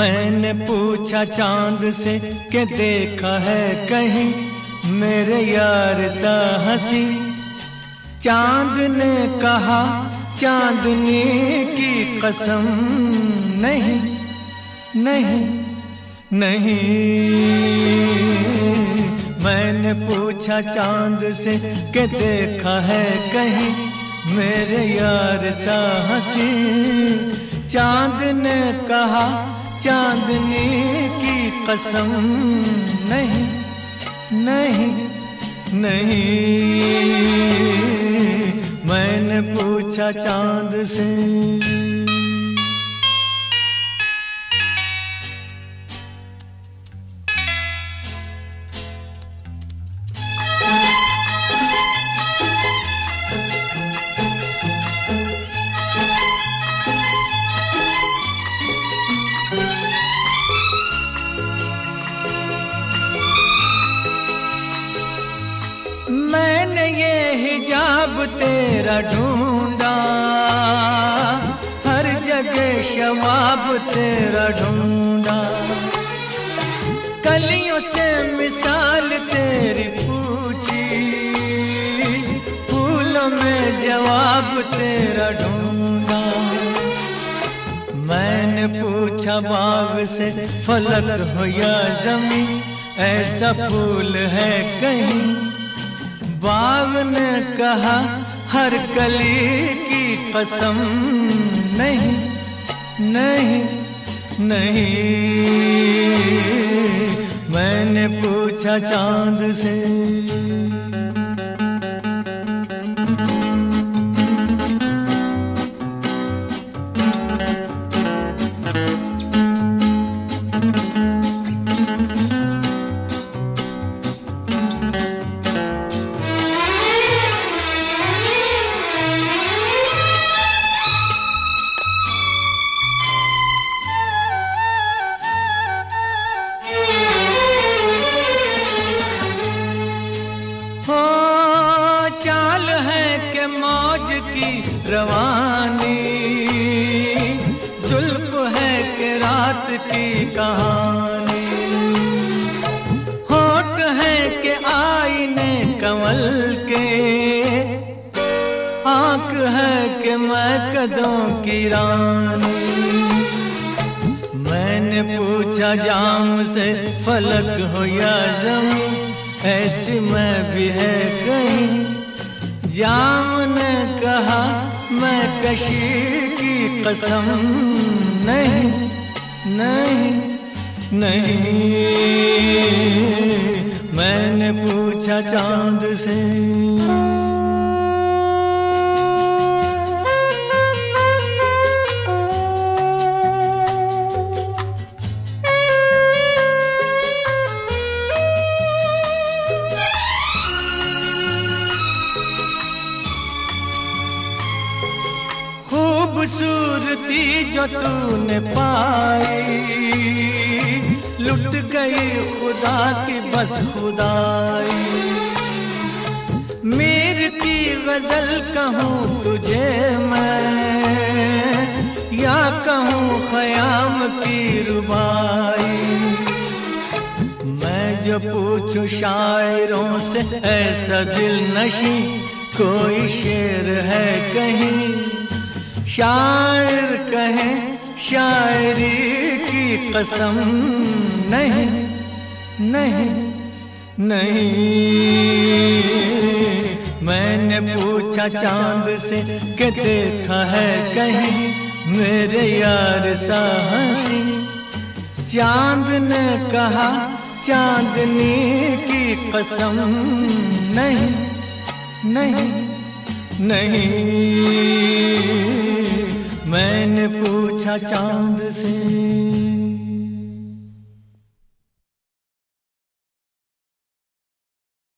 मैंने पूछा चाँद से कि देखा है कहीं मेरे यार सा हँसी। चाँद ने कहा चांदनी की कसम नहीं नहीं नहीं। मैंने पूछा चाँद से कि देखा है कहीं मेरे यार सा हँसी। चाँद ने कहा चांदनी की कसम नहीं नहीं नहीं। मैंने पूछा चाँद से ये हिजाब तेरा ढूंढा, हर जगह शवाब तेरा ढूंढा। कलियों से मिसाल तेरी पूछी, फूलों में जवाब तेरा ढूंढा। मैंने पूछा, बाग से फलक हो या जमी ऐसा फूल है कहीं बाग ने कहा हर कली की कसम नहीं नहीं नहीं। मैंने पूछा चाँद से की रवानी। जुल्फ है के रात की कहानी। होठ है के आईने कमल के। आँख है के मैं कदों की रानी। मैंने पूछा, जाम से फलक हो या ज़मीन ऐसी मैं भी है कहीं। जाम ने कहा मैं कशी की कसम नहीं नहीं नहीं। मैंने पूछा चाँद से खूबसूरती जो तूने पाई। लुट गई खुदा की बस खुदाई। मीर की गज़ल कहूँ तुझे मैं, या कहूँ खयाम की रुबाई। मैं जो पूछूँ शायरों से, ऐसा दिल नशी कोई शेर है कहीं। शायर कहे, शायरी की कसम नहीं नहीं नहीं। मैंने पूछा, चाँद से कि देखा है कहीं मेरे यार सा हँसी। चाँद ने कहा, चांदनी की कसम नहीं नहीं नहीं। चाँद से।